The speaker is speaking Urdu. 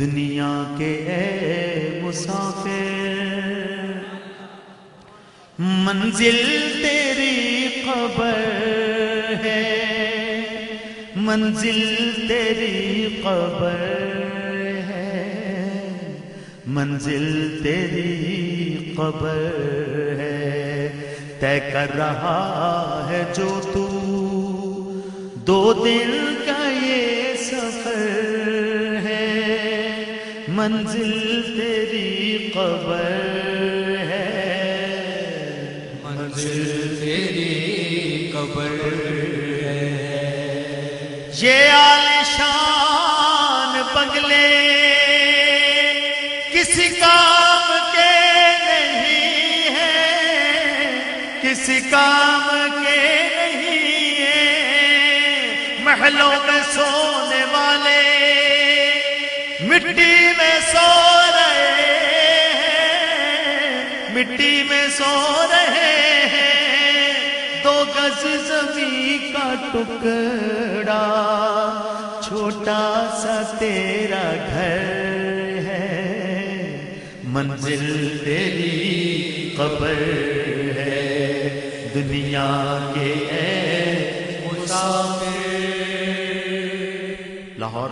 دنیا کے اے مسافر، منزل تیری خبر ہے۔ منزل تیری خبر ہے۔ منزل تیری قبر ہے۔ طے کر رہا ہے جو تو دو دل منزل تیری قبر ہے۔ منزل تیری قبر ہے۔ یہ عالیشان بنگلے کسی کام کے نہیں ہے کسی کام کے نہیں ہے۔ محلوں میں سونے والے مٹی مٹی میں سو رہے ہیں۔ دو گز زمین کا ٹکڑا، چھوٹا سا تیرا گھر ہے۔ منزل تیری قبر ہے۔ دنیا کے اے مسافر۔ لاہور